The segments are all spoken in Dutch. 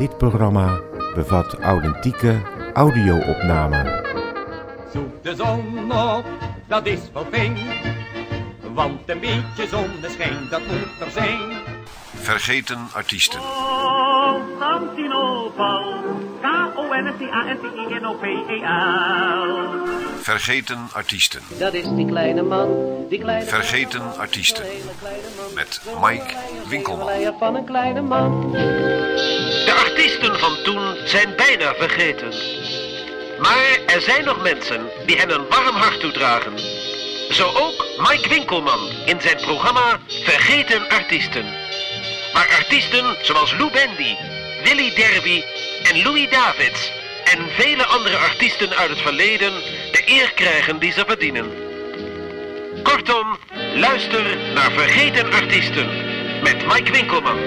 Dit programma bevat authentieke audio-opnamen. Zoek de zon op, dat is wel fijn. Want een beetje zonneschijn, dat moet er zijn. Vergeten artiesten. K-O-N-S-T-A-N-T-I-N-O-P-E-L. Vergeten artiesten. Dat is die kleine man, die kleine Vergeten artiesten. Met Mike Winkelman. Leier van een kleine man. De artiesten van toen zijn bijna vergeten. Maar er zijn nog mensen die hen een warm hart toedragen. Zo ook Mike Winkelman in zijn programma Vergeten Artiesten. Waar artiesten zoals Lou Bendy, Willy Derby en Louis Davids en vele andere artiesten uit het verleden de eer krijgen die ze verdienen. Kortom, luister naar Vergeten Artiesten met Mike Winkelman.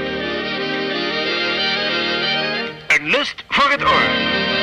Een lust voor het oor.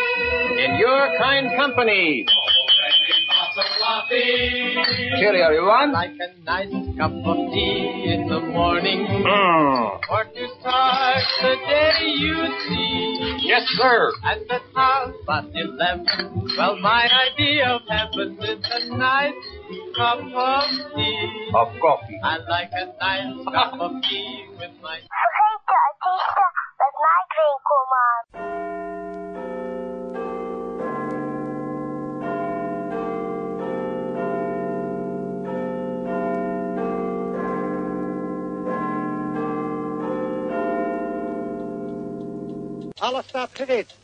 In your kind company. Cheerio, everyone. Like a nice cup of tea in the morning. Mm. Or to start the day you see. Yes, sir. At the house at eleven. Well, my idea of heaven is a nice cup of tea. Of coffee. I like a nice cup of tea with my Vergeten artiesten met Mike Winkelman. Alles staat gereed.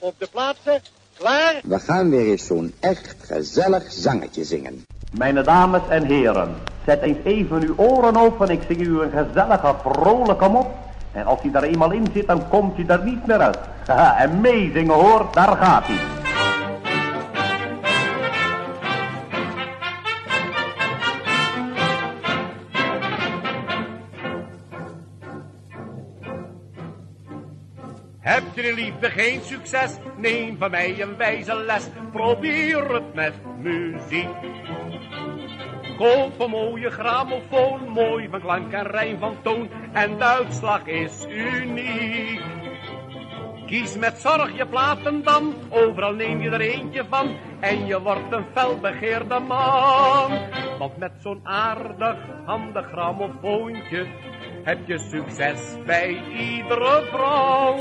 Op de plaatsen, klaar. We gaan weer eens zo'n echt gezellig zangetje zingen. Mijn dames en heren, zet eens even uw oren open. Ik zing u een gezellige, vrolijke mop. En als hij daar eenmaal in zit, dan komt hij er niet meer uit. Haha, en meezingen hoor, daar gaat hij. Heb je in liefde geen succes? Neem van mij een wijze les. Probeer het met muziek. Koop een mooie grammofoon, mooi van klank en rijm van toon. En de uitslag is uniek. Kies met zorg je platen dan, overal neem je er eentje van. En je wordt een felbegeerde man. Want met zo'n aardig, handig grammofoontje heb je succes bij iedere vrouw.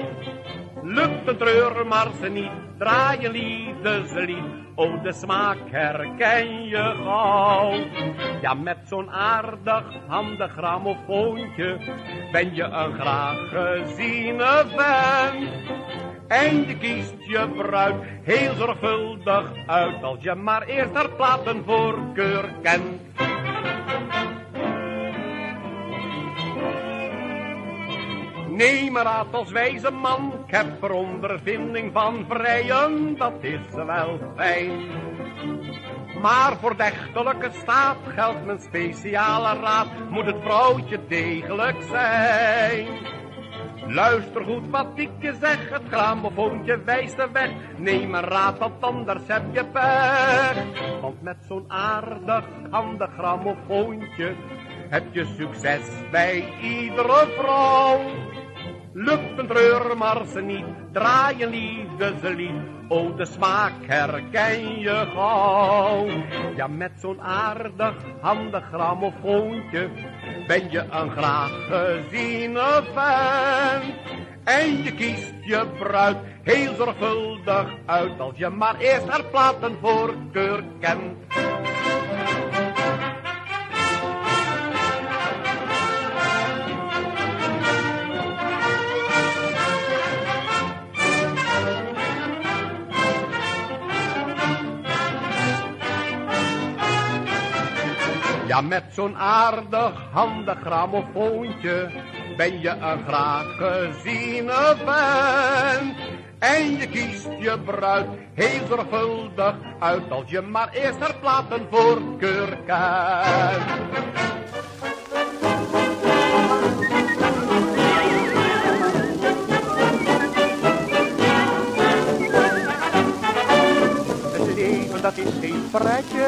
Lukt een treur maar ze niet, draai je liefdeslied. Oh, de smaak herken je gauw. Ja, met zo'n aardig, handig grammofoontje ben je een graag geziene vent. En je kiest je bruid heel zorgvuldig uit als je maar eerst haar platenvoorkeur kent. Neem maar raad als wijze man, ik heb er ondervinding van vrijen, dat is wel fijn. Maar voor dechtelijke staat geldt mijn speciale raad, moet het vrouwtje degelijk zijn. Luister goed wat ik je zeg, het gramofoontje wijst de weg. Neem een raad, want anders heb je pech. Want met zo'n aardig, handig gramofoontje heb je succes bij iedere vrouw. Lukt een ze niet, draai een liefdeslied. Oh, de smaak herken je gauw. Ja, met zo'n aardig, handig grammofoontje ben je een graag geziene vent. En je kiest je bruid heel zorgvuldig uit als je maar eerst haar platenvoorkeur kent. Ja, met zo'n aardig handig grammofoontje ben je een graag geziene vent. En je kiest je bruid heel zorgvuldig uit als je maar eerst haar platen. Het leven dat is geen pretje,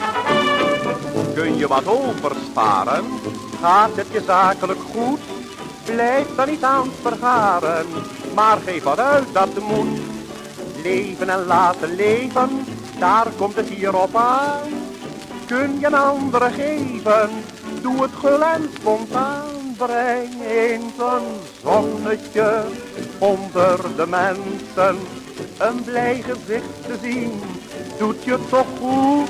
Kun je wat oversparen? Gaat het je zakelijk goed? Blijf dan niet aan het vergaren, maar geef wat uit dat moet. Leven en laten leven, daar komt het hier op aan. Kun je een andere geven, doe het gul en spontaan. Breng eens een zonnetje onder de mensen. Een blij gezicht te zien, doet je toch goed.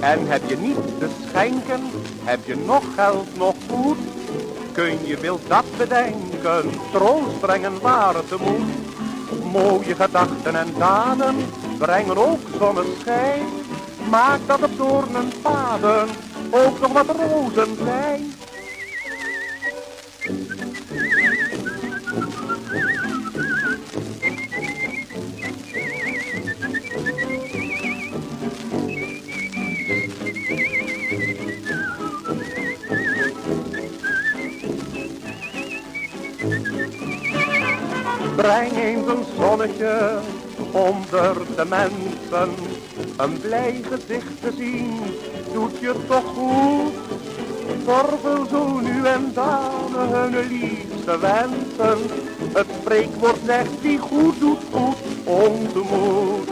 En heb je niet te schenken, heb je nog geld, nog goed. Kun je wil dat bedenken, troost brengen waar het moet. Mooie gedachten en daden brengen ook zonneschijn. Maak dat op doornen paden ook nog wat rozen zijn. Breng eens een zonnetje onder de mensen. Een blij gezicht te zien, doet je toch goed. Vervul zo nu en dan hun liefste wensen. Het spreekwoord zegt die goed doet goed, ontemoed.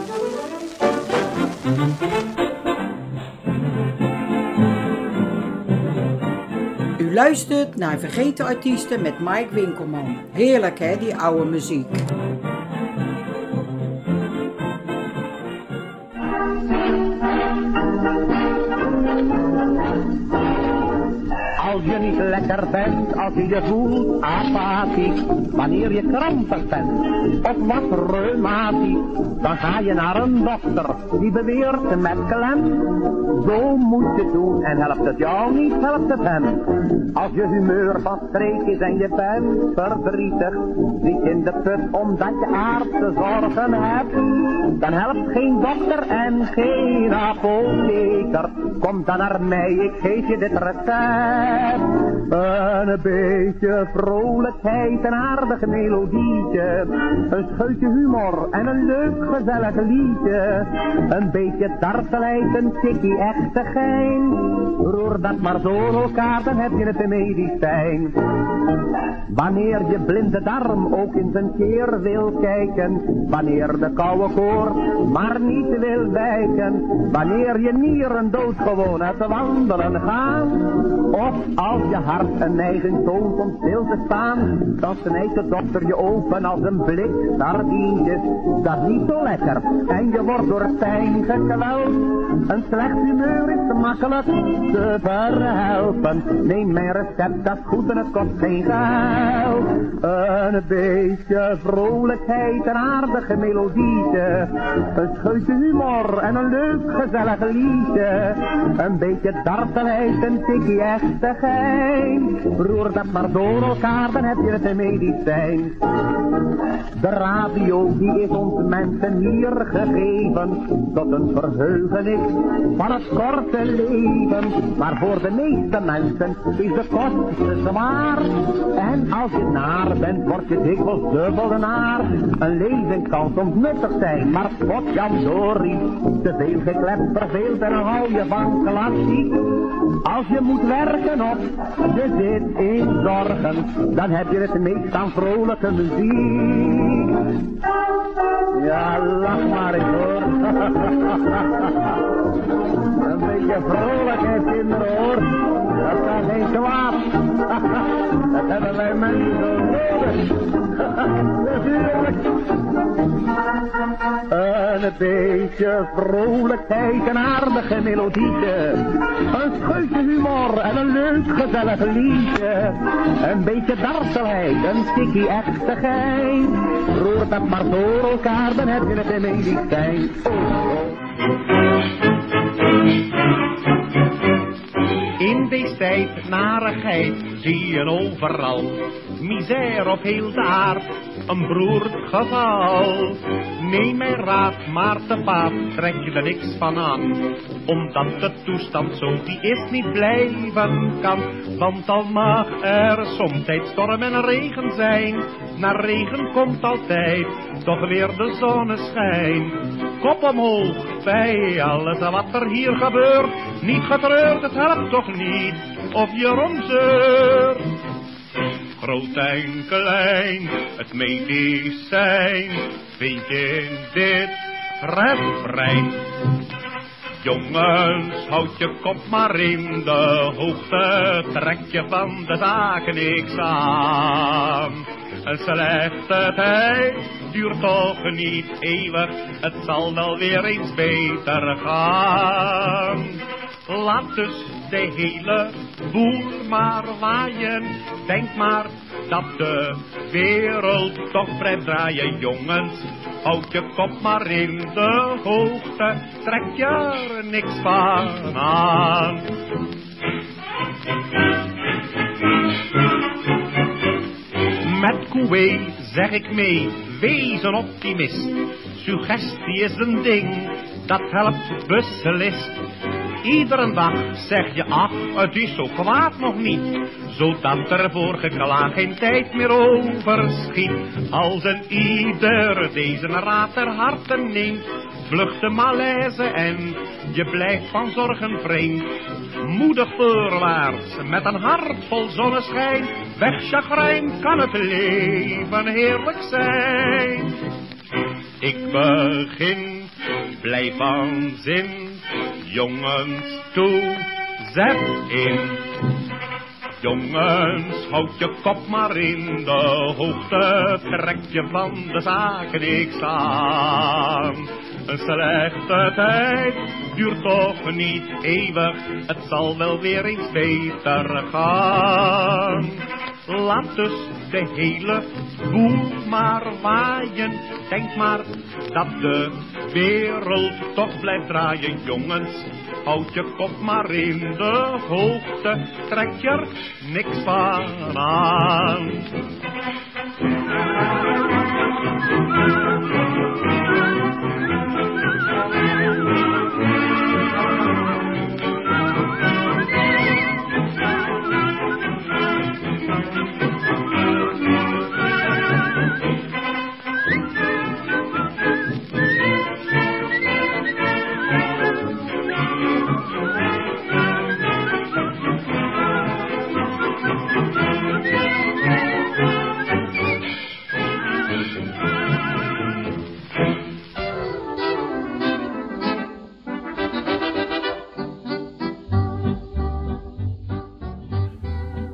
Luistert naar Vergeten Artiesten met Mike Winkelman. Heerlijk hè, die oude muziek. Als je je voelt apathisch, wanneer je krampig bent of wat reumatisch, dan ga je naar een dokter die beweert met klem. Zo moet je doen en helpt het jou niet, helpt het hem. Als je humeur van streek is en je bent verdrietig, zit in de put omdat je aardse zorgen hebt, dan helpt geen dokter en geen apotheker. Kom dan naar mij, ik geef je dit recept. Een beetje vrolijkheid, een aardig melodietje. Een scheutje humor en een leuk gezellig liedje. Een beetje dartelheid, een tikkie echte gein. Roer dat maar in elkaar, dan heb je het in medicijn. Wanneer je blinde darm ook in zijn keer wil kijken. Wanneer de koude koor maar niet wil wijken. Wanneer je nieren doodgewoon uit de wandelen gaan. Of als je hart een neiging toont om stil te staan, dan snijdt de dokter je open als een blik sardientjes. Dat niet zo lekker en je wordt door pijn gekweld. Een slecht humeur is makkelijk te verhelpen. Neem mijn recept, dat is goed en het kost geen geld. Een beetje vrolijkheid, een aardige melodietje. Een scheutje humor en een leuk gezellig liedje. Een beetje dartelheid, een tikkie echtigheid. Roer dat maar door elkaar, dan heb je het medicijn. De radio die is ons mensen hier gegeven. Tot een verheugenis van het korte leven. Maar voor de meeste mensen is de kost zwaar. En als je naar bent, word je dikwijls dubbel de naar. Een lezing kan soms nuttig zijn, maar spot Jan Dorie. Te veel geklept verveelt en hou je van klassiek. Als je moet werken op je zit in zorgen, dan heb je het meest aan vrolijke muziek. Ja, lach maar eens hoor. Een beetje vrolijkheid kinderen hoor. Dat kan geen kwaad. Dat hebben wij mensen nodig. Natuurlijk. Een beetje vrolijkheid, een aardige melodietje. Een scheutje humor en een leuk gezellig liedje. Een beetje dartelheid, een tikkie echtigheid. Roer dat maar door elkaar, dan heb je het in medicijn. In deze tijd narigheid zie je overal. Misère op heel de aard, een beroerd geval. Neem mijn raad, maar te paap, trek je er niks van aan. Omdat de toestand zo die is niet blijven kan. Want al mag er soms storm en regen zijn. Na regen komt altijd toch weer de zonneschijn. Kop omhoog bij alles wat er hier gebeurt. Niet getreurd, het helpt toch niet of je romzeurt. Groot en klein, het medicijn vind je in dit refrein. Jongens, houd je kop maar in de hoogte, trek je van de zaken niks aan. Een slechte tijd duurt toch niet eeuwig, het zal wel weer eens beter gaan. Laat dus de hele boel maar waaien, denk maar dat de wereld toch blijft draaien, jongens. Houd je kop maar in de hoogte, trek je er niks van aan. Met Coué zeg ik mee, wees een optimist. Suggestie is een ding, dat helpt beslist. Iedere dag zeg je, ach, het is zo kwaad nog niet. Zodat er voor geklaag geen tijd meer overschiet. Als een ieder deze raad ter harte neemt, vlucht de malaise en je blijft van zorgen vreemd. Moedig voorwaarts, met een hart vol zonneschijn, weg chagrijn kan het leven heerlijk zijn. Ik begin, blij van zin, jongens toe, zet in. Jongens, houd je kop maar in de hoogte, trek je van de zaken niks aan. Een slechte tijd duurt toch niet eeuwig, het zal wel weer eens beter gaan. Laat dus de hele boel maar waaien, denk maar dat de wereld toch blijft draaien, jongens. Houd je kop maar in de hoogte, trek je er niks van aan.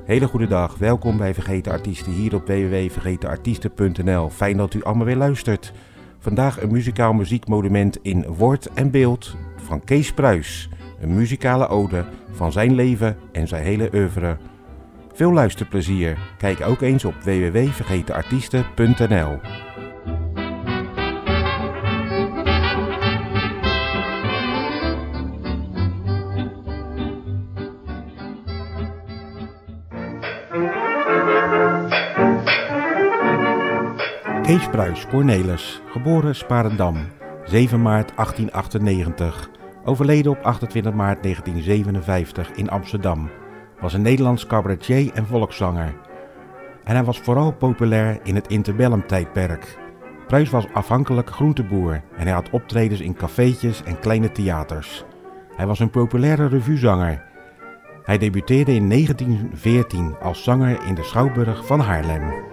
Hele goede dag, welkom bij Vergeten Artiesten hier op www.vergetenartiesten.nl. Fijn dat u allemaal weer luistert. Vandaag een muzikaal muziekmonument in woord en beeld van Kees Pruis. Een muzikale ode van zijn leven en zijn hele oeuvre. Veel luisterplezier. Kijk ook eens op www.vergetenartiesten.nl. Kees Pruis Cornelis, geboren Sparendam, 7 maart 1898, overleden op 28 maart 1957 in Amsterdam, was een Nederlands cabaretier en volkszanger. En hij was vooral populair in het interbellum-tijdperk. Pruis was afhankelijk groenteboer en hij had optredens in cafeetjes en kleine theaters. Hij was een populaire revuezanger. Hij debuteerde in 1914 als zanger in de Schouwburg van Haarlem.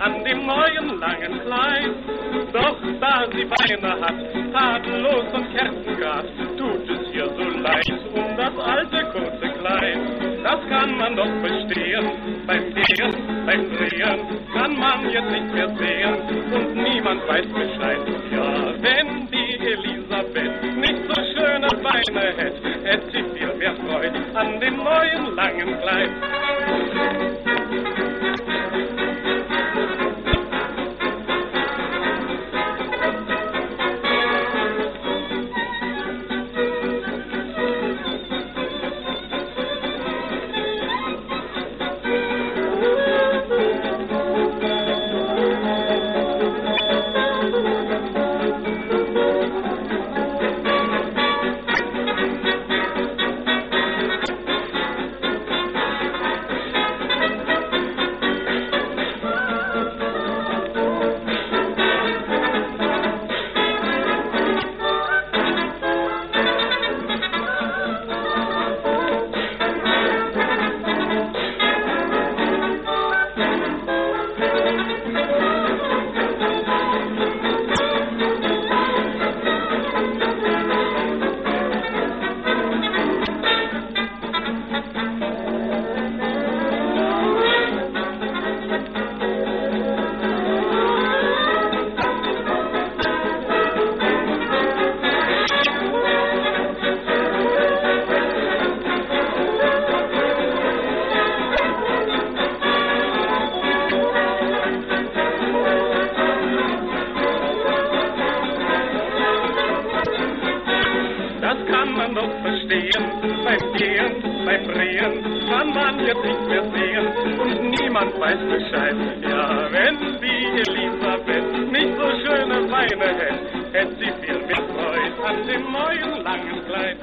An dem neuen langen Kleid. Doch da sie Beine hat, tadellos und Kerzengas, tut es ihr so leid um das alte kurze Kleid. Das kann man doch verstehen, beim Gehen, beim Drehen, kann man jetzt nicht mehr sehen und niemand weiß Bescheid. Ja, wenn die Elisabeth nicht so schöne Beine hätt, hätt sie viel mehr Freude an dem neuen langen Kleid. Man doch verstehen, beim Gehen, beim Drehen, kann man jetzt nicht mehr sehen und niemand weiß Bescheid. Ja, wenn die Elisabeth nicht so schöne Beine hätte, hätte sie viel mehr Freude an dem neuen langen Kleid.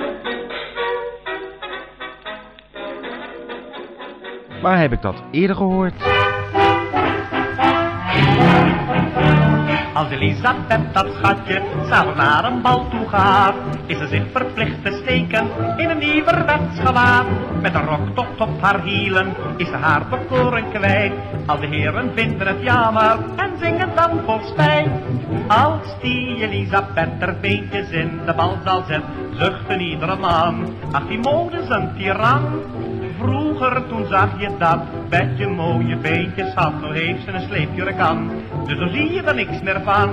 Waar heb ik dat eerder gehoord? Als Elisabeth dat schatje samen naar een bal toe gaat, is ze zich verplicht te steken in een nieuwerwets gewaad. Met een rok tot op haar hielen is ze haar bekoren kwijt. Al de heren vinden het jammer en zingen dan vol spijt. Als die Elisabeth er beetjes in de bal zal zet, zucht een iedere man. Ach, die mode is een tiran. Vroeger toen zag je dat Betje mooie beentjes had, zo heeft ze een sleepjurk aan. Dus dan zie je er niks meer van.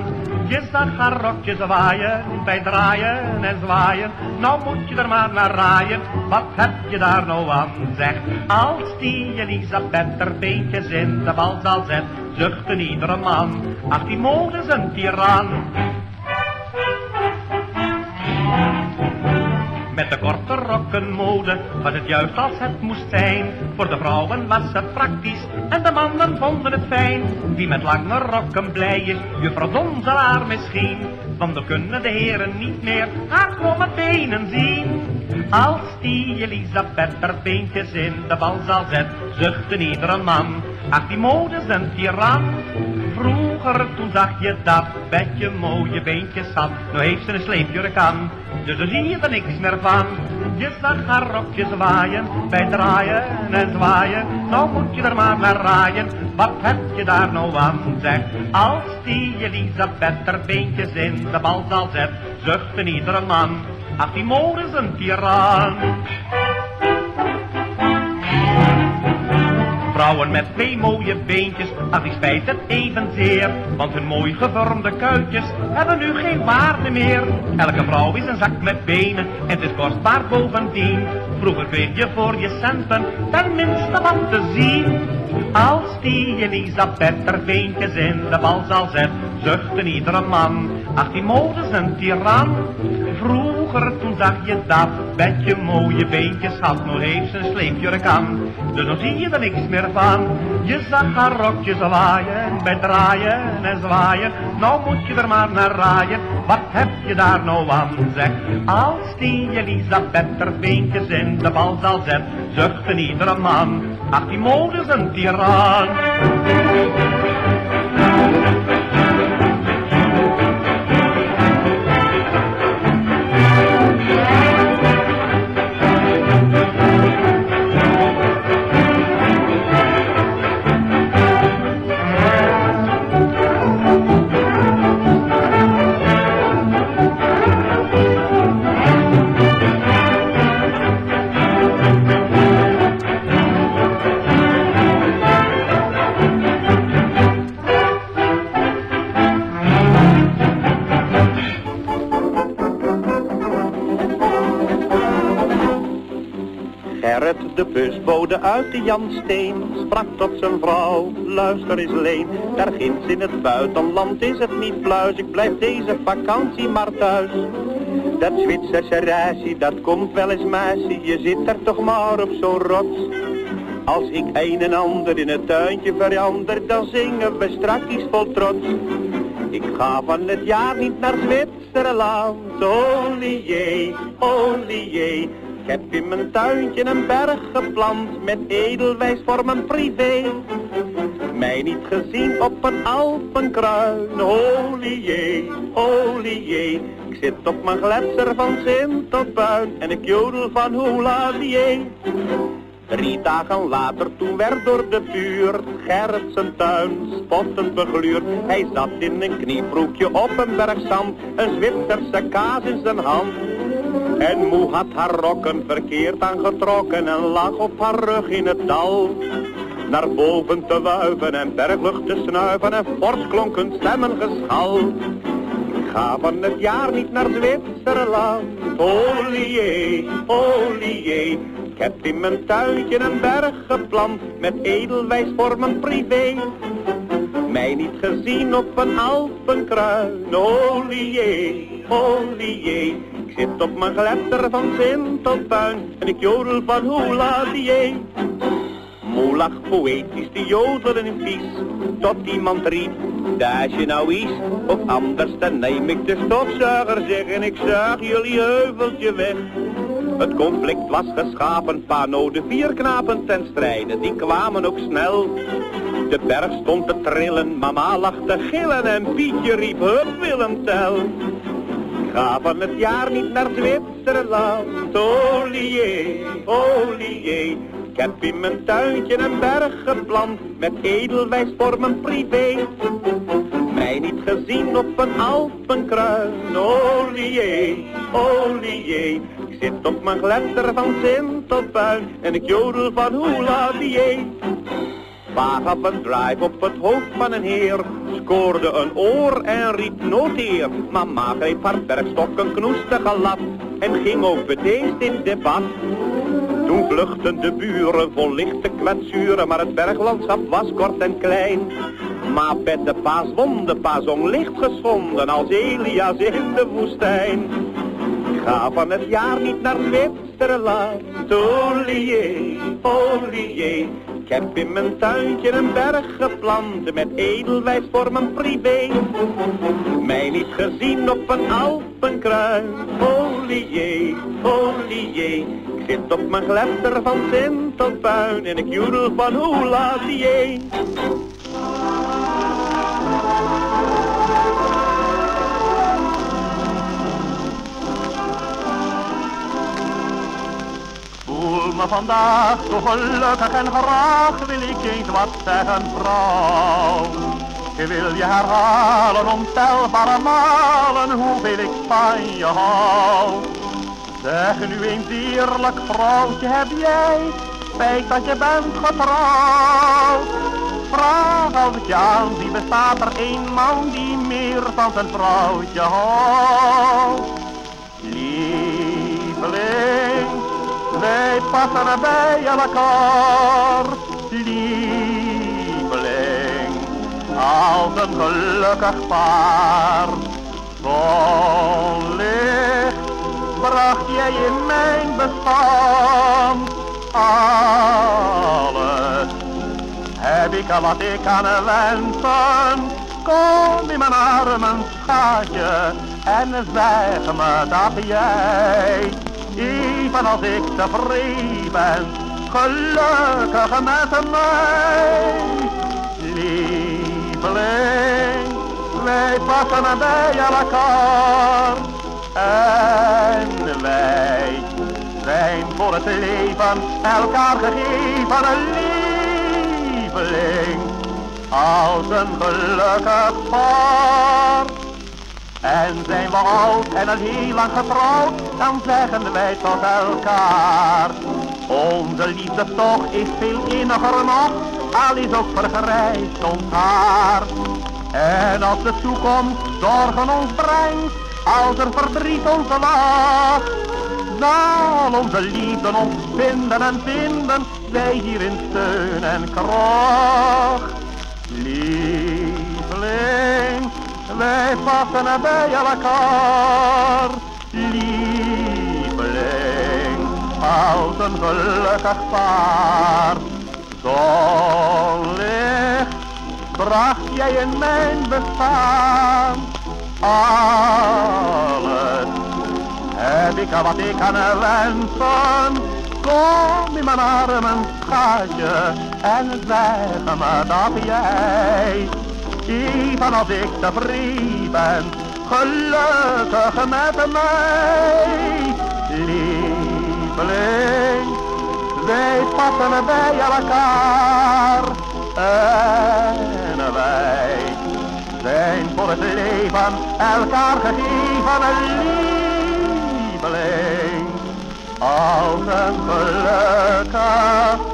Je zag haar rokjes waaien, bij draaien en zwaaien. Nou moet je er maar naar raaien, wat heb je daar nou aan? Zeg, als die Elisabeth er beentjes in de bal zal zet, zucht een iedere man. Ach, die mode is een tiran. Met de korte rokkenmode was het juist als het moest zijn. Voor de vrouwen was het praktisch en de mannen vonden het fijn. Wie met lange rokken blij is, juffrouw Donzelaar misschien. Want dan kunnen de heren niet meer haar kromme benen zien. Als die Elisabeth haar beentjes in de balzaal zet, zuchtte iedere man. Ach, die mode is een tiran. Vroeger, toen zag je dat Betje mooie beentjes had. Nu heeft ze een sleepjurk aan, dus daar zie je er niks meer van. Je zag haar rokje zwaaien, bij draaien en zwaaien. Nou moet je er maar naar raaien, wat heb je daar nou aan, zeg. Als die Elisabeth haar beentjes in de balzaal zet, zuchtte iedere man. Ach, die mode is een tiran. Vrouwen met twee mooie beentjes, ach die spijt het evenzeer. Want hun mooi gevormde kuitjes hebben nu geen waarde meer. Elke vrouw is een zak met benen en het is kostbaar bovendien. Vroeger kreeg je voor je centen tenminste wat te zien. Als die Elisabeth haar beentjes in de balzaal zet, zuchtte iedere man. Ach die mode is een tiran. Vroeger toen zag je dat Betje mooie beentjes had, heeft ze een sleepjurk aan. Dus dan zie je er niks meer van. Je zag haar rokje zwaaien, bij draaien en zwaaien. Nou moet je er maar naar raaien, wat heb je daar nou aan, zeg. Als die Elisabeth haar beentjes in de balzaal zet, zuchtte iedere man. Ach, die mode is een tiran. Gerrit de busbode uit de Jansteen sprak tot zijn vrouw, luister eens leen. Daar ginds in het buitenland is het niet pluis, ik blijf deze vakantie maar thuis. Dat Zwitserse reisje, dat komt wel eens meisje, je zit er toch maar op zo'n rots. Als ik een en ander in het tuintje verander, dan zingen we straks vol trots. Ik ga van het jaar niet naar Zwitserland, olie, olie. Ik heb in mijn tuintje een berg geplant met edelwijs voor mijn privé. Mij niet gezien op een alpenkruin, olie, olie. Ik zit op mijn gletser van Sint tot Puin en ik jodel van hoeladier. Drie dagen later, toen werd door de buurt Gerrit zijn tuin spottend begluurd. Hij zat in een kniebroekje op een berg zand, een Zwitserse kaas in zijn hand. En moe had haar rokken verkeerd aangetrokken en lag op haar rug in het dal. Naar boven te wuiven en berglucht te snuiven en fors stemmen geschal. Ik ga van het jaar niet naar Zwitserland, olie, olie. Ik heb in mijn tuintje een berg geplant met edelwijs voor mijn privé. Mij niet gezien op een alpenkruin, olie, olie. Ik zit op mijn gletter van Sint tot Puin en ik jodel van hoeladier. Moe lag poëtisch te jodelen in vies, tot iemand riep, daar je nou is, of anders dan neem ik de stofzuiger zeg en ik zuig jullie heuveltje weg. Het conflict was geschapen, Pano de vier knapen ten strijde, die kwamen ook snel. De berg stond te trillen, mama lag te gillen en Pietje riep, hup Willem tel. Ga van het jaar niet naar Zwitserland, olie, olie. Ik heb in mijn tuintje een berg geplant, met edelwijs voor mijn privé. Mij niet gezien op een alpenkruin, olie, olie. Ik zit op mijn gletter van Sint tot Puin en ik jodel van. Vaag drive op het hoofd van een heer, scoorde een oor en riep noteer. Mama greep haar bergstok een knoestige lap en ging ook bedeesd in debat. Toen vluchtten de buren vol lichte kwetsuren, maar het berglandschap was kort en klein. Maar met de paas won de paas licht geschonden als Elias in de woestijn. Ga van het jaar niet naar Zwitserland. Olie, olie. Ik heb in mijn tuintje een berg geplant met edelwijs voor mijn privé. Mij niet gezien op een Alpenkruin. Olie, olie. Ik zit op mijn glepter van Sintelpuin en ik joedel van hoe voel me vandaag zo gelukkig en graag wil ik eens wat zeggen, vrouw. Ik wil je herhalen ontelbare malen hoeveel ik van je hou. Zeg nu eens eerlijk, vrouwtje, heb jij spijt dat je bent getrouwd? Vraag als ik je aanzie, bestaat er één man die meer van zijn vrouwtje houdt. Wij passen bij elkaar, lieveling, als een gelukkig paar. Zonlicht bracht jij in mijn bestand, alles heb ik al wat ik kan wensen. Kom in mijn armen, schatje, en zeg me dat jij even als ik tevreden ben, gelukkig met mij. Lieveling, wij passen bij elkaar en wij zijn voor het leven elkaar gegeven, lieveling, als een gelukkig paar. En zijn we oud en al heel lang getrouwd, dan zeggen wij tot elkaar. Onze liefde toch is veel inniger nog, al is ook vergrijsd ons haar. En als de toekomst zorgen ons brengt, als er verdriet ons wacht, zal onze liefde ons vinden en vinden, wij hier in steun en kracht. Lieveling, wij passen bij elkaar, lieveling, als een gelukkig paar. Zonlicht bracht jij in mijn bestaan, alles heb ik wat ik kan wensen. Kom in mijn armen, schatje, en zeg me dat jij even als ik tevreden ben, gelukkig met mij. Lieveling, wij passen bij elkaar en wij zijn voor het leven elkaar gegeven, lieveling, als een gelukkig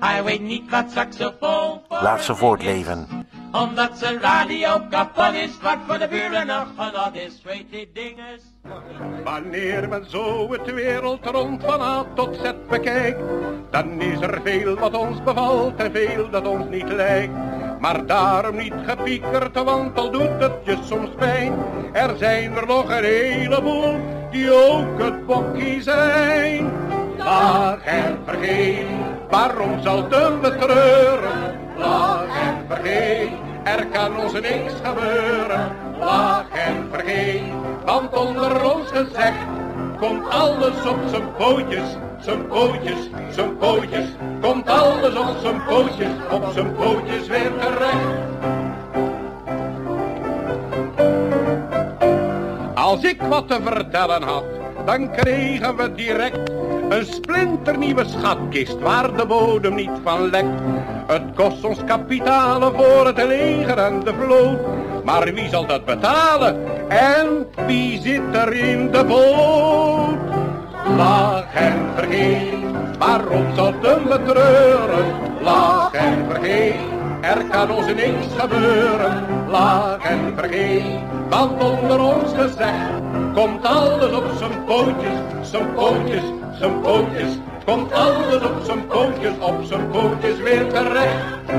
Hij weet niet wat saxofoon Laat ze voortleven. Omdat zijn radio kapot is, wat voor de buren nog genot is. Weet die dinges. Wanneer men zo het wereld rond van A tot Z bekijkt, dan is er veel wat ons bevalt en veel dat ons niet lijkt. Maar daarom niet gepiekerd, want al doet het je soms pijn. Er zijn er nog een heleboel die ook het bokkie zijn. Lach en vergeet, waarom zal het betreuren? Lach en vergeet, er kan ons niks gebeuren. Lach en vergeet, want onder ons gezegd komt alles op zijn pootjes, zijn pootjes, zijn pootjes. Komt alles op zijn pootjes, op zijn pootjes weer terecht. Als ik wat te vertellen had, dan kregen we direct een splinternieuwe schatkist waar de bodem niet van lekt. Het kost ons kapitalen voor het leger en de vloot. Maar wie zal dat betalen? En wie zit er in de boot? Lach en vergeet, waarom zouden we treuren? Lach en vergeet, er kan ons niks gebeuren. Lach en vergeet, want onder ons gezegd komt alles op zijn pootjes, zijn pootjes, zijn pootjes. Komt alles op zijn pootjes, op zijn pootjes weer terecht.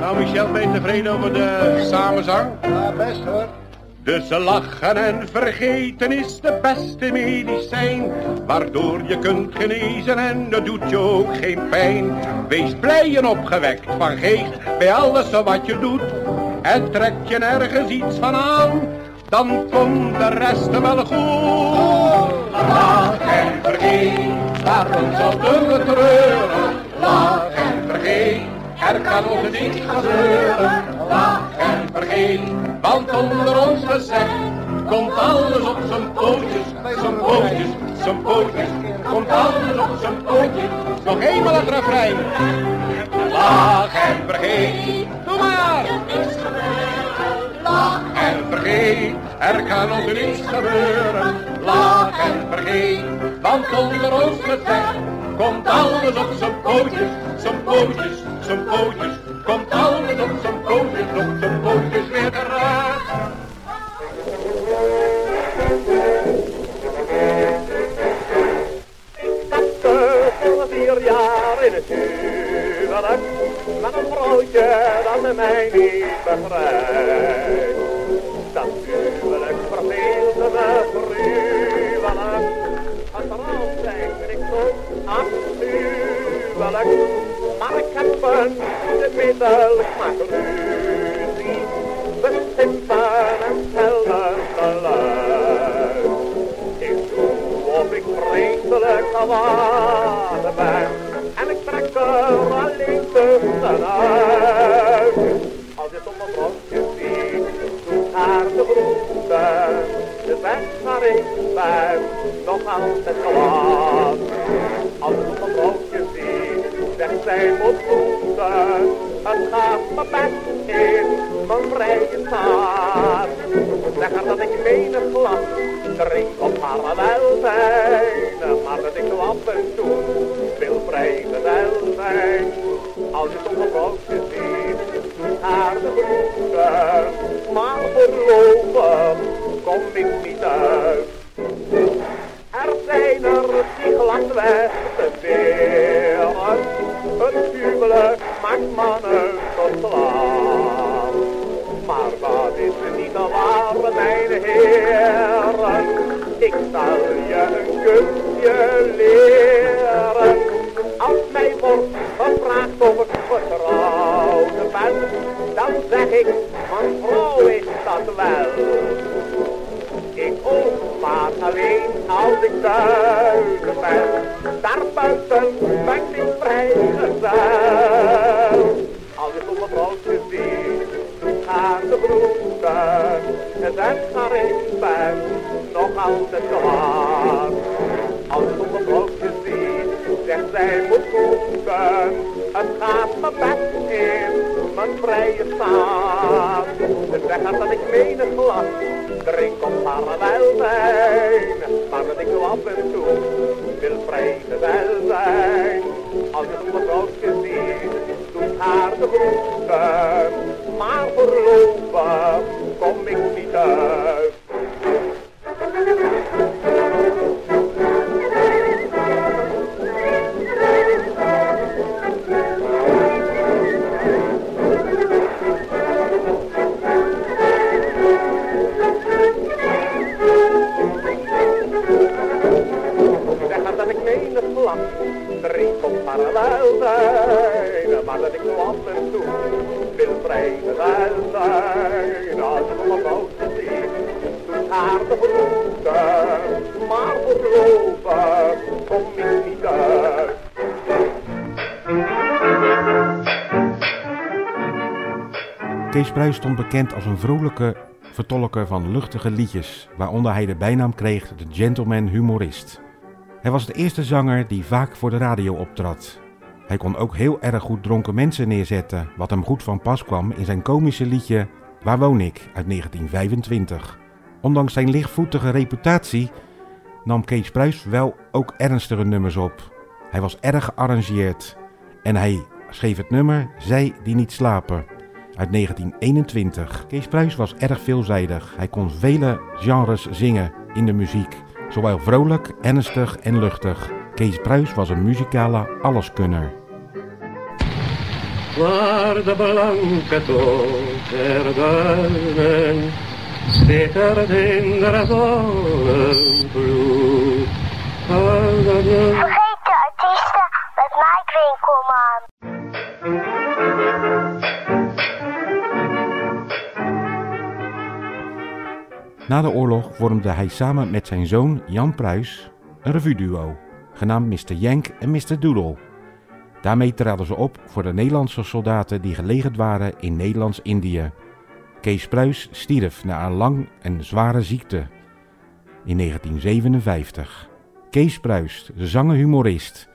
Nou Michel, ben je tevreden over de samenzang? Ja, best hoor. Dus lachen en vergeten is de beste medicijn, waardoor je kunt genezen en dat doet je ook geen pijn. Wees blij en opgewekt van geest bij alles wat je doet. En trek je nergens iets van aan, dan komt de rest wel goed. Lach en vergeet, waarom zouden we treuren? Lach en vergeet, er kan ons niets gebeuren. Lach en vergeet, want onder ons gezegd komt alles op zijn pootjes, zijn pootjes, zijn pootjes. Komt alles op zijn pootjes. Nog eenmaal het refrein. Lach en vergeet, doe maar. Lach en vergeet, er kan ons niets gebeuren. Lach en vergeet, want onder ons gezegd komt alles op zijn pootjes, zijn pootjes, zijn pootjes. Komt alles op zijn pootjes, op zijn pootjes weer. Voor vier jaar in het huwelijk met een vrouwtje dat mij niet begrijpt. Dat huwelijk verveelde me gruwelijk. Getrouwd zijn ben ik zo afschuwelijk. Maar ik heb een middel gemaakt ruzie. We simpen en schelden te luid. Ik doe of ik vreselijk gewaarde ben. En ik trek er alleen tussenuit. Als je soms een ziet, doet haar de groeten. De weg waar ik ben, nog altijd kwaad. Als je soms een ziet, zegt zij moet groeten. Het gaat me best in mijn vrije staat. Zeg haar dat ik menig glas drink op haar welzijn. Maar dat ik zo af en toe wil vrijgezel zijn. Als je soms een vrouwtje ziet, de groeten. Maar voorlopig kom ik niet uit. Er zijn er die glad weg te veren. Het huwelijk maakt mannen tot slaaf. Maar dat is niet waar, mijn heren. Ik zal je een kunstje leren. Als mij wordt gevraagd of ik getrouwd ben, dan zeg ik, mijn vrouw is dat wel. Ik ook maar alleen als ik thuis ben. Daarbuiten ben ik vrijgezel. Als ik op een vrouwtje zie, haar de groeten. En zegt haar ik ben nog altijd zwaar. Zij moet. Het gaat me best in mijn vrije staat. Ze zegt haar dat ik menig glas drink op welzijn. Maar dat ik zo af en toe wil vrijgezel zijn. Als ik een vrouwtje zie, doet haar de groeten. Maar voorlopig kom ik niet uit. Stond bekend als een vrolijke vertolker van luchtige liedjes, waaronder hij de bijnaam kreeg de gentleman humorist. Hij was de eerste zanger die vaak voor de radio optrad. Hij kon ook heel erg goed dronken mensen neerzetten, wat hem goed van pas kwam in zijn komische liedje Waar woon ik uit 1925. Ondanks zijn lichtvoetige reputatie nam Kees Pruis wel ook ernstige nummers op. Hij was erg gearrangeerd en hij schreef het nummer Zij die niet slapen uit 1921. Kees Pruis was erg veelzijdig. Hij kon vele genres zingen in de muziek, zowel vrolijk, ernstig en luchtig. Kees Pruis was een muzikale alleskunner. Er er in Na de oorlog vormde hij samen met zijn zoon Jan Pruis een revueduo, genaamd Mr. Yank en Mr. Doodle. Daarmee traden ze op voor de Nederlandse soldaten die gelegerd waren in Nederlands-Indië. Kees Pruis stierf na een lang en zware ziekte in 1957. Kees Pruis, de zanger-humorist,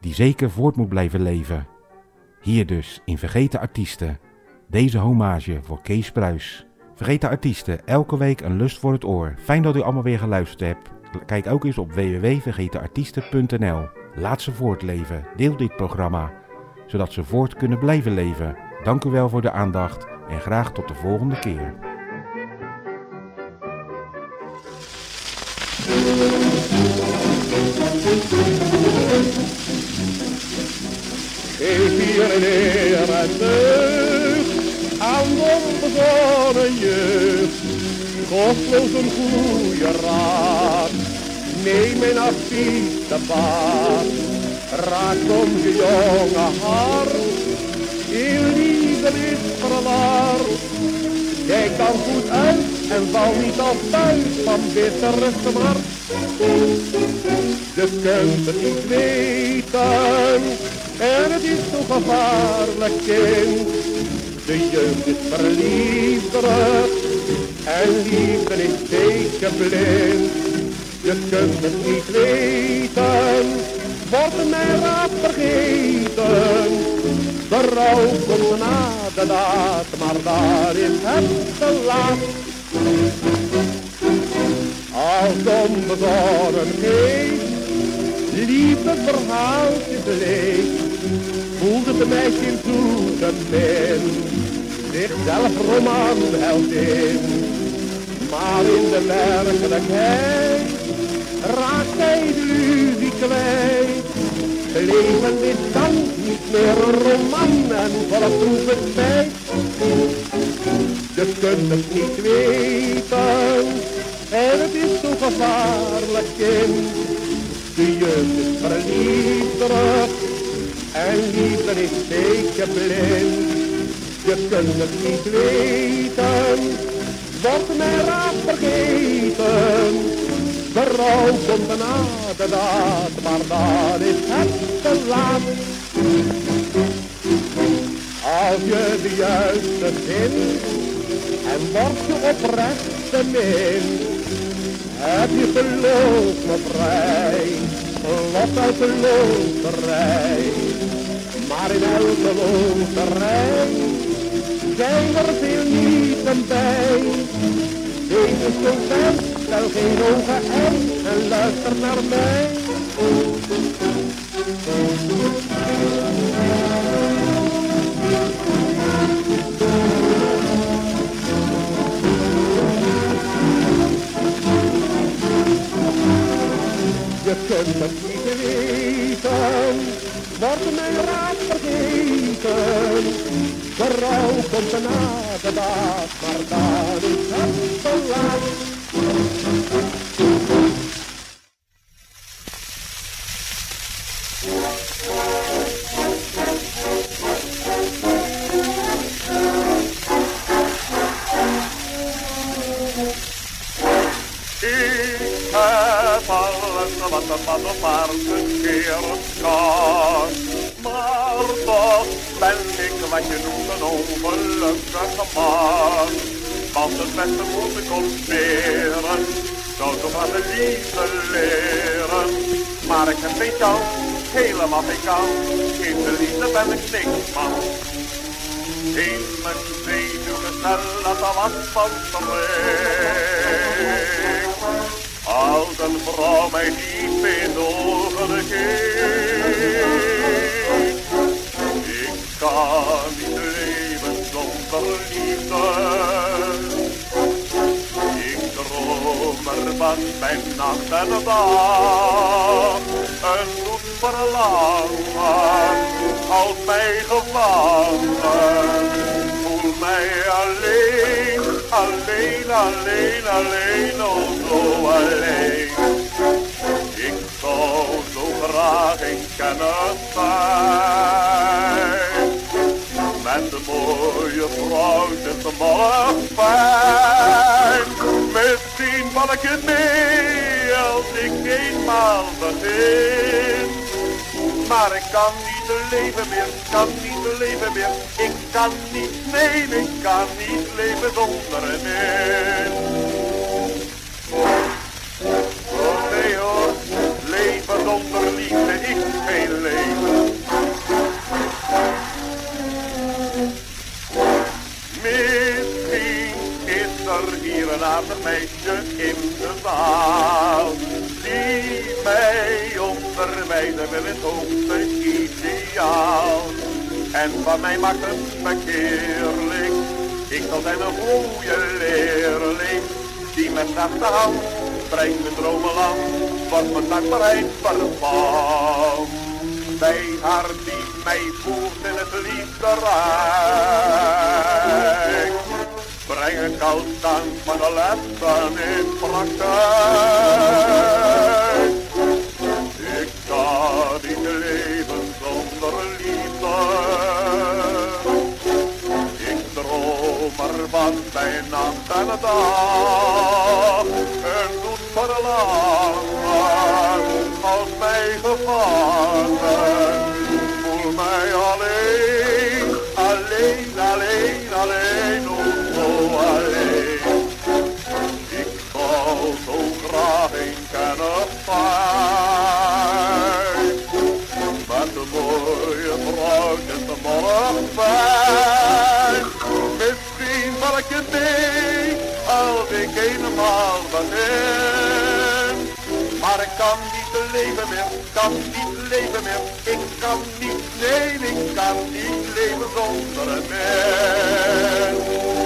die zeker voort moet blijven leven. Hier dus in Vergeten Artiesten, deze hommage voor Kees Pruis. Vergeten Artiesten, elke week een lust voor het oor. Fijn dat u allemaal weer geluisterd hebt. Kijk ook eens op www.vergetenartiesten.nl. Laat ze voortleven. Deel dit programma, zodat ze voort kunnen blijven leven. Dank u wel voor de aandacht en graag tot de volgende keer. Onbezonnen jeugd. Kostloos een goede raad, neem mijn advies te baat. Raak om je jonge hart, in liefde is verward. Kijk dan goed uit en val niet al thuis van bittere smart. Je kunt het niet weten en het is zo gevaarlijk kind. De jeugd is verliefderig en liefde is teken blind. Je kunt het niet weten, wordt mijn raad vergeten. Berouw komt na de daad, maar daar is het te laat. Als onbezonnen geest, liefde verhaaltjes leest, voelde de meisje in zoete min, zichzelf romanheldin. Maar in de werkelijkheid raakt hij de illusie kwijt. Leven is dan niet meer een roman en volgt troepen tijd. Je kunt het niet weten en het is zo gevaarlijk kind. De jeugd is verliefderig en liefde is zeker blind. Je kunt het niet weten, wordt mij raad vergeten. Berouw komt na de daad, maar dan is het te laat. Als je de juiste vindt en wordt je oprecht bemind, heb je geloof me vrij, lot uit de loterij. Maar in elke loterij zijn er veel nieten bij. Deze student, stel geen ogen en luister naar mij. Met de mooie vrouw tussen morgen fijn. Misschien val ik het mee als ik eenmaal begin. Maar ik kan niet leven meer, kan niet leven meer. Ik kan niet, nee, ik kan niet leven zonder een Oh nee leven zonder liefde is geen leven. Hier een meisje in de zaal. Die mij onderwijzen wil het hoogste ideaal. En van mij maakt het bekeerlijk. Ik zal zijn een goede leerling. Die met zachte hand brengt mijn dromen lang. Wordt mijn dankbaarheid vervang. Bij haar die mij voert in het liefderijk. Breng al dank van de lessen in praktijk. Ik kan niet leven zonder liefde. Ik droom ervan bij nacht en dag. En doet verlangen als mij gevangen. Voel mij alleen, alleen, alleen, alleen, Met de mooie vrouwtjes de morgen. Misschien val ik het mee als ik eenmaal begin. Maar ik kan niet leven meer, kan niet leven meer. Ik kan niet, nee, ik kan niet leven zonder een mens.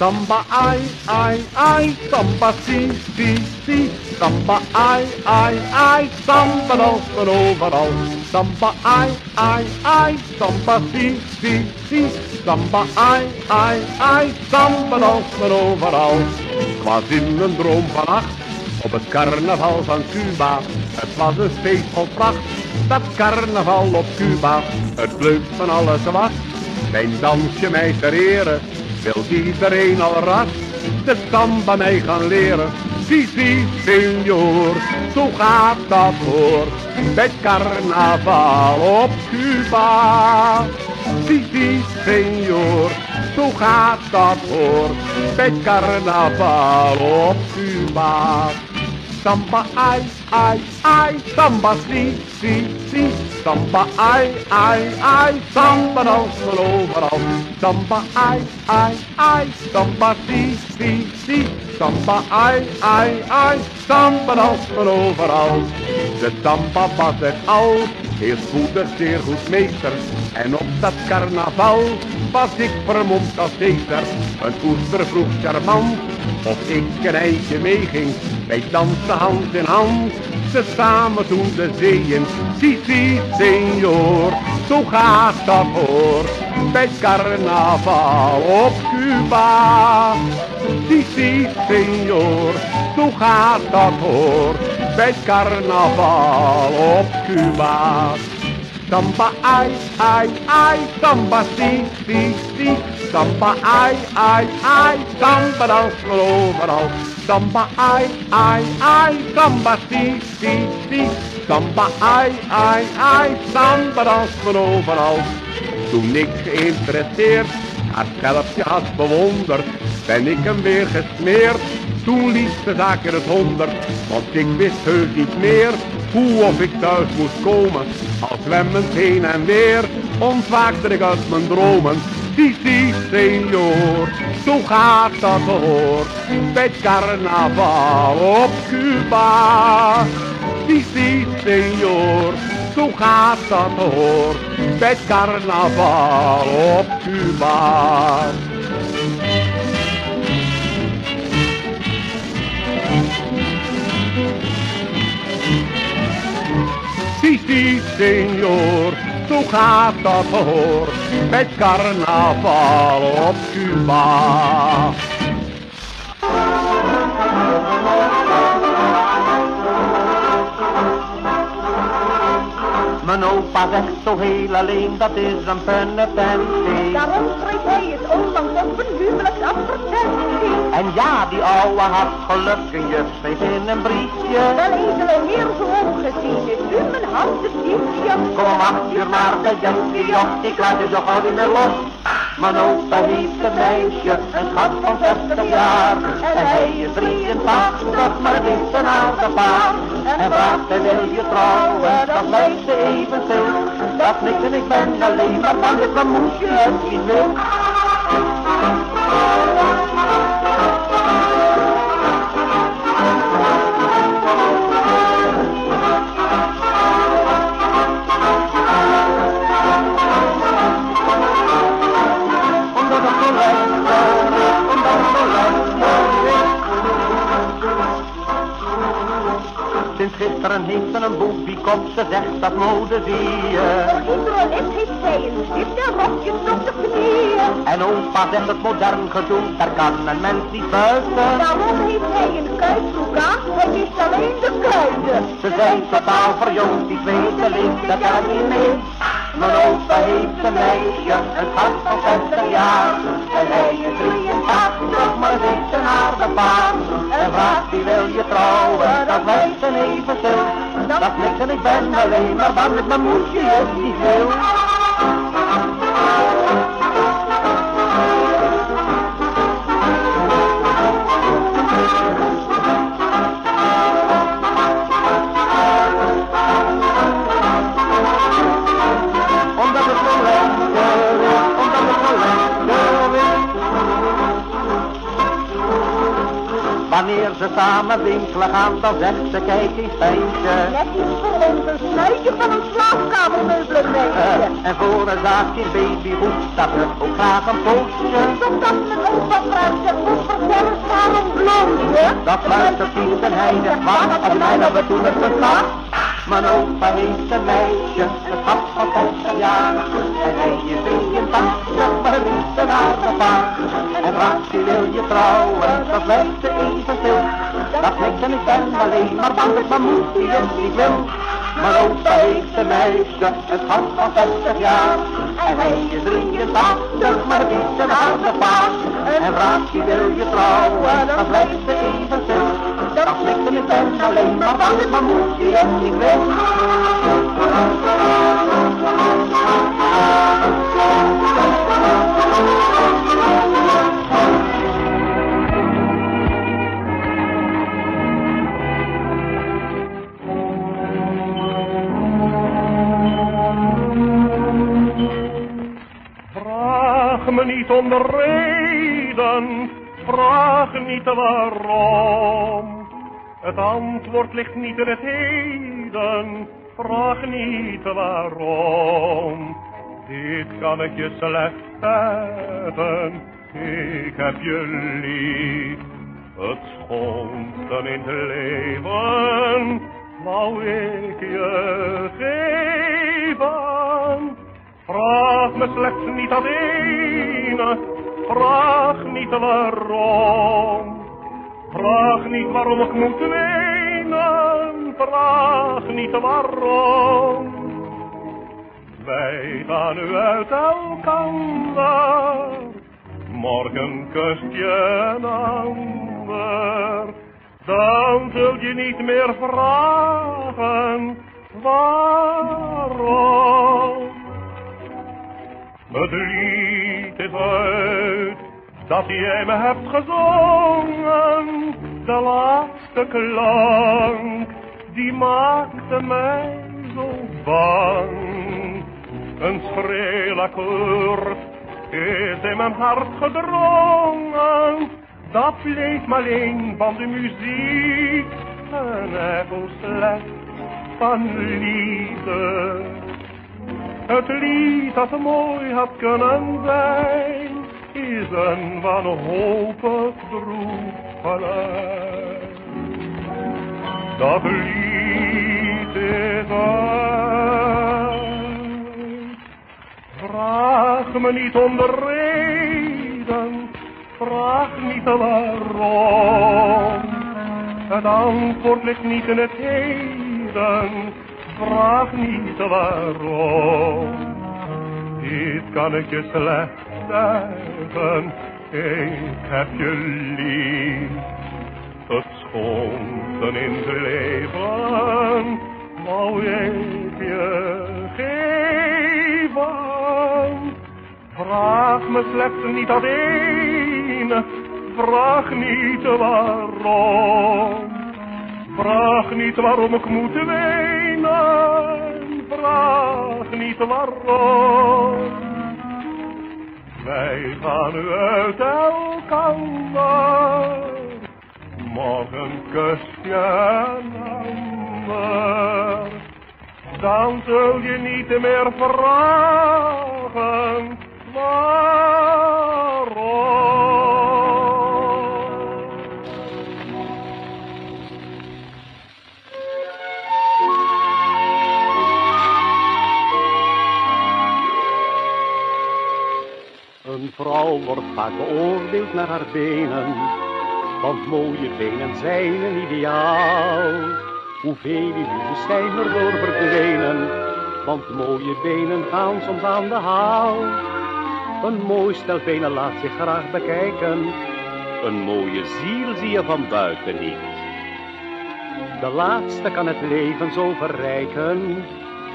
Samba ai ai ai, samba si si si, samba ai ai ai, samba dansen overal. Samba ai ai ai, samba si si si, samba ai ai ai, samba dansen overal. Ik was in een droom vannacht op het carnaval van Cuba. Het was een feest vol pracht, dat carnaval op Cuba. Het leukst van alles was, mijn dansje mij wil iedereen al ras de samba mij gaan leren. Si, si, senor, zo gaat dat hoor, bij carnaval op Cuba. Si, si, senor, zo gaat dat hoor, bij carnaval op Cuba. Samba, ai, ai, ai, samba, si, si, si. Samba, ai, ai, ai, samba dansen overal. Samba, ai, ai, ai, samba, si, si, si. Samba, ai, ai, ai, samba dansen overal. De samba was er al, heel spoedig zeer goed meester. En op dat carnaval was ik vermomd als zeter. Een oester vroeg charmant, of ik een eindje meeging. Wij dansten hand in hand, ze samen toen de zeeën. Si, si, senor, zo gaat dat hoor. Bij carnaval op Cuba. Si, si, senor, zo gaat dat hoor. Bij het carnaval op Cuba. Samba, ai, ai, ai, samba, si, si, si. Samba, ai, ai, ai, samba dans overal. Samba, ai, ai, ai, samba, si, si, si. Samba, ai, ai, ai, van overal. Toen ik geïnteresseerd haar stelpje had bewonderd, ben ik hem weer gesmeerd. Toen liep de zaak in het honderd, want ik wist heus niet meer hoe of ik thuis moest komen. Al zwemmend heen en weer, ontwaakte ik uit mijn dromen. Si, si, senor, zo gaat dat hoor, bij carnaval op Cuba. Si, si, senor, zo gaat dat hoor, bij carnaval op Cuba. Si, si, senor, zo gaat dat hoor, bij het carnaval op Cuba. Opa zegt zo heel alleen, dat is een pennepensie. Daarom schreef hij het onlangs op een huwelijksadvertentie. En ja, die ouwe had gelukkig je schreef in een briefje. Wel edele heer, zo ongezien is u mijn handensdienstje. Kom om acht uur de Yankee, of ik laat je zo gauw niet meer los. Mijn opa heeft een meisje, een schat van 60 jaar. En hij is 83, maar het is een aardig paar. En vraagt wil je trouwen, dat lijkt ze even stil. Dat niks en ik ben alleen maar bang dat mijn Sinds gisteren heeft een boebiekop, ze zegt dat mode zie je. Voor lid heeft zij een stift en rokjes tot de knieën. En opa zegt het modern gedoe, daar kan een mens niet buiten. Daarom heeft hij een kuitbroek aan, hij mist alleen de kuiten. Ze zijn totaal verjongd, die tweedeling, dat kan niet mee. Mijn opa heeft een meisje, een schat van 60 jaar. En hij is 83, maar het is een aardig paar. En vraagt wie wil je trouwen, dat wijst een even stil. Dat niks en ik ben alleen maar bang dat mijn moesje het niet wil. Samen winkelen gaan, dan zegt ze kijk eens feitje. Net iets voor ons een snuitje van een slaapkamermeubelmeisje. En voor een zaakje babygoed staat er ook graag een poosje. Totdat mijn opa vraagt, zeg, moet vertel eens waarom blondje? Dat luistert niet en hij zegt, wat als je mij nou doen met mijn slag? Mijn opa heeft een meisje, een schat van 50 jaar. En hij is 83, maar het is een aardig paar. En vraagt wie wil je trouwen, dat lijkt ze even stil. Dat niks en ik ben alleen maar bang dat mijn moed die het niet wil. Mijn opa heeft een meisje, een schat van 50 jaar. En hij is 83, maar het is een aardig paar. En vraagt wie wil je trouwen, dat lijkt ze even stil. Dat niks en ik ben alleen maar bang dat mijn moed die het niet wil. Vraag niet om de reden, vraag niet waarom. Het antwoord ligt niet in het heden, vraag niet waarom. Dit kan ik je slecht zeggen, ik heb je lief. Het schoonste in het leven, wou ik je geven. Vraag me slechts niet ene, vraag niet waarom. Vraag niet waarom ik moet wenen, vraag niet waarom. Wij gaan nu uit elkander, morgen kust je een ander. Dan zul je niet meer vragen waarom. Lied is uit dat jij me hebt gezongen. De laatste klank, die maakte mij zo bang. Een schril akkoord is in mijn hart gedrongen. Dat bleef maar alleen van de muziek, een echo slecht van liefde. Het lied dat mooi had kunnen zijn, is een wanhopig droef geluid. Dat lied is uit. Vraag me niet om de reden, vraag niet waarom. Het antwoord ligt niet in het heden, vraag niet waarom. Dit kan ik je slecht zeggen, ik heb je lief. In het leven, wou ik je geven. Vraag me slechts niet ene, vraag niet waarom. Vraag niet waarom ik moet wenen, vraag niet waarom. Wij gaan nu uit elkander, morgen kust je een ander. Dan zul je niet meer vragen waarom. Vrouw wordt vaak beoordeeld naar haar benen, want mooie benen zijn een ideaal. Hoeveel illusies zijn er door verdwenen, want mooie benen gaan soms aan de haal. Een mooi stel benen laat zich graag bekijken, een mooie ziel zie je van buiten niet. De laatste kan het leven zo verrijken,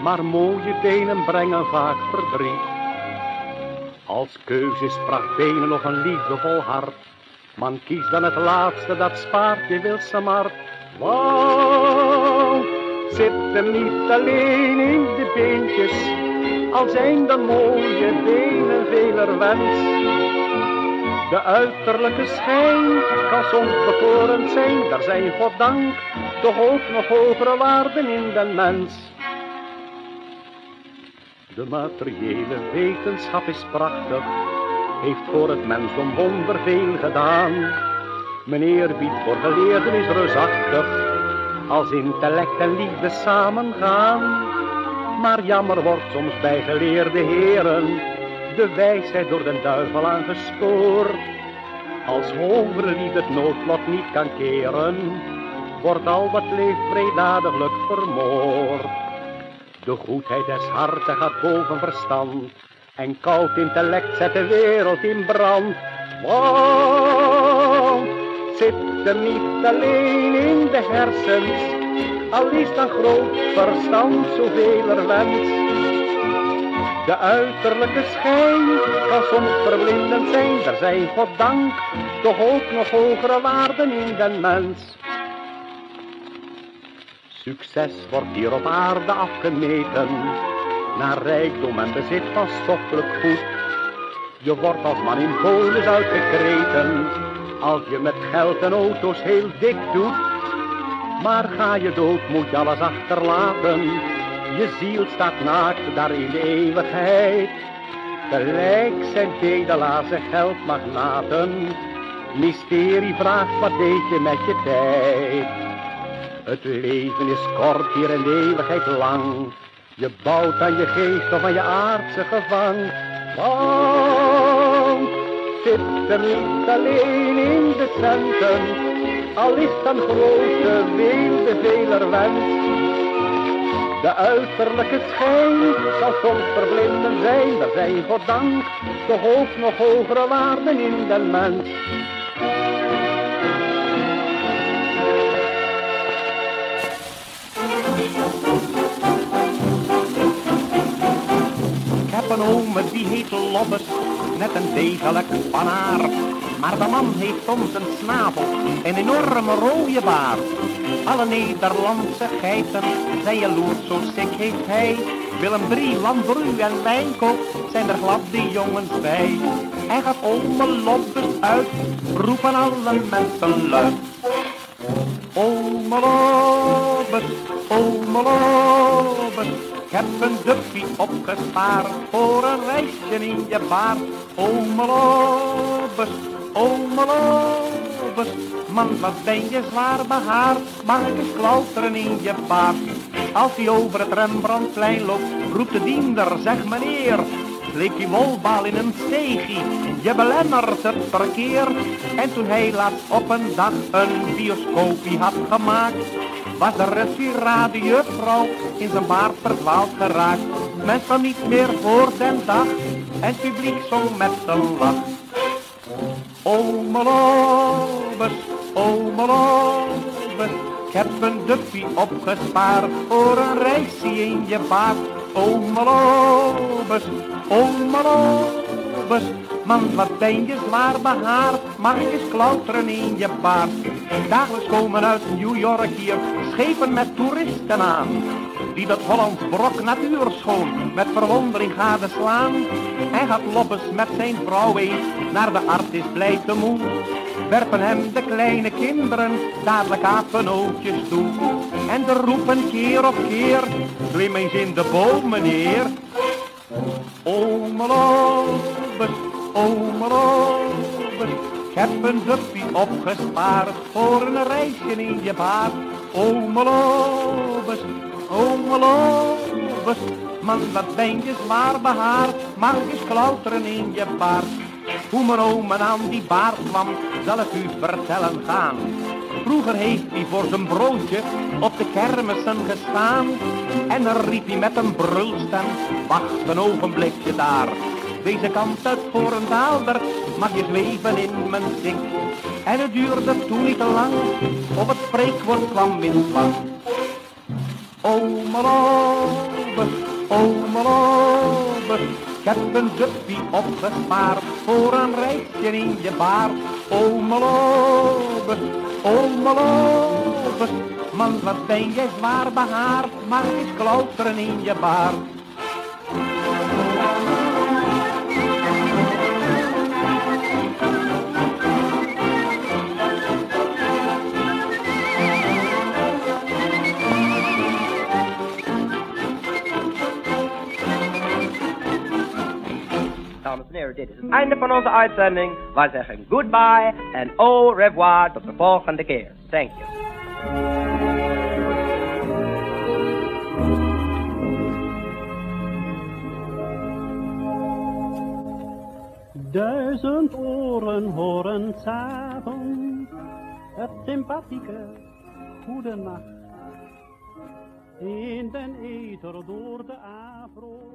maar mooie benen brengen vaak verdriet. Als keuze is prachtbenen nog een liefdevol hart, man kies dan het laatste, dat spaart je wilse mart. Want zit hem niet alleen in de beentjes, al zijn de mooie benen veler wens. De uiterlijke schijn kan soms bekorend zijn, daar zijn goddank toch ook nog hogere waarden in den mens. De materiële wetenschap is prachtig, heeft voor het mensdom wonder veel gedaan. Meneer biedt voor geleerden is reusachtig, als intellect en liefde samengaan. Maar jammer wordt soms bij geleerde heren, de wijsheid door den duivel aangespoord. Als hogere het noodlot niet kan keren, wordt al wat leeft vredadiglijk vermoord. De goedheid des harten gaat boven verstand. En koud intellect zet de wereld in brand. Want zit er niet alleen in de hersens. Al is dan groot verstand zoveel er wens. De uiterlijke schijn kan soms verblindend zijn. Er zijn goddank toch ook nog hogere waarden in den mens. Succes wordt hier op aarde afgemeten, naar rijkdom en bezit van stoffelijk goed. Je wordt als man in bonus uitgekreten, als je met geld en auto's heel dik doet. Maar ga je dood, moet je alles achterlaten, je ziel staat naakt daar in de eeuwigheid. Gelijk zijn bedelaars en geldmagnaten, mysterie vraagt wat deed je met je tijd. Het leven is kort hier en de eeuwigheid lang. Je bouwt aan je geest of aan je aardse gevang. Want zit er niet alleen in de centen, al is dan grote weelde veler wens. De uiterlijke schijn zal soms verblindend zijn, er zijn goddank toch ook nog hogere waarden in den mens. Die heet Lobbes, net een degelijk panaar. Maar de man heeft soms een snavel, een enorme rode baard. Alle Nederlandse geiten zijn jaloers, zo sick heeft hij. Willem III, Landbru en Wijnkoop zijn er glad die jongens bij. Hij gaat ome Lobbes uit, roepen alle mensen luid. Ome Lobbes, ome Lobbes, heb een duppie opgespaard voor een reisje in je baard. Ome Lobbes, ome Lobbes, man wat ben je zwaar behaard, mag ik eens klauteren in je baard. Als hij over het Rembrandtplein loopt, roept de diender, zeg meneer, sleep die wolbal in een steegie, je belemmert het verkeer. En toen hij laatst op een dag een bioscoopie had gemaakt, was de restauratiejuffrouw in zijn baard verdwaald geraakt. Men kwam niet meer voor den dag, en het publiek zong met een lach. Ome Lobbes, ome Lobbes, ik heb een duppie opgespaard voor een reisje in je baard. Ome Lobbes, Lobbes, man wat ben je zwaar behaard, mag klauteren in je baard. Dagelijks komen uit New York hier schepen met toeristen aan, die dat Hollands brok natuurschoon met verwondering gadeslaan. Hij gaat Lobbes met zijn vrouw eens naar de arts is blij te moe. Werpen hem de kleine kinderen dadelijk apennootjes toe. En de roepen keer op keer, klim eens in de boom meneer. Ome Lobbes, ik heb een duppie opgespaard voor een reisje in je baard. Ome Lobbes, man wat ben je behaard, mag eens klauteren in je baard. Hoe mijn oom aan die baard kwam, zal ik u vertellen gaan. Vroeger heeft hij voor zijn broodje op de kermissen gestaan. En dan riep hij met een brulstem, wacht een ogenblikje daar. Deze kant uit voor een daalder, mag je zweven in mijn zink. En het duurde toen niet te lang, op het spreekwoord kwam in slag. Ome Lobbes, ome ik heb een duppie opgespaard voor een reisje in je baard. Ome Lobbes, man wat ben jij zwaar behaard, mag eens klauteren in je baard. Dit is het einde van onze uitzending. Wij zeggen goodbye en au revoir tot de volgende keer. Thank you. Duizend oren horen s'avonds het sympathieke goede nacht. In den ether door de afro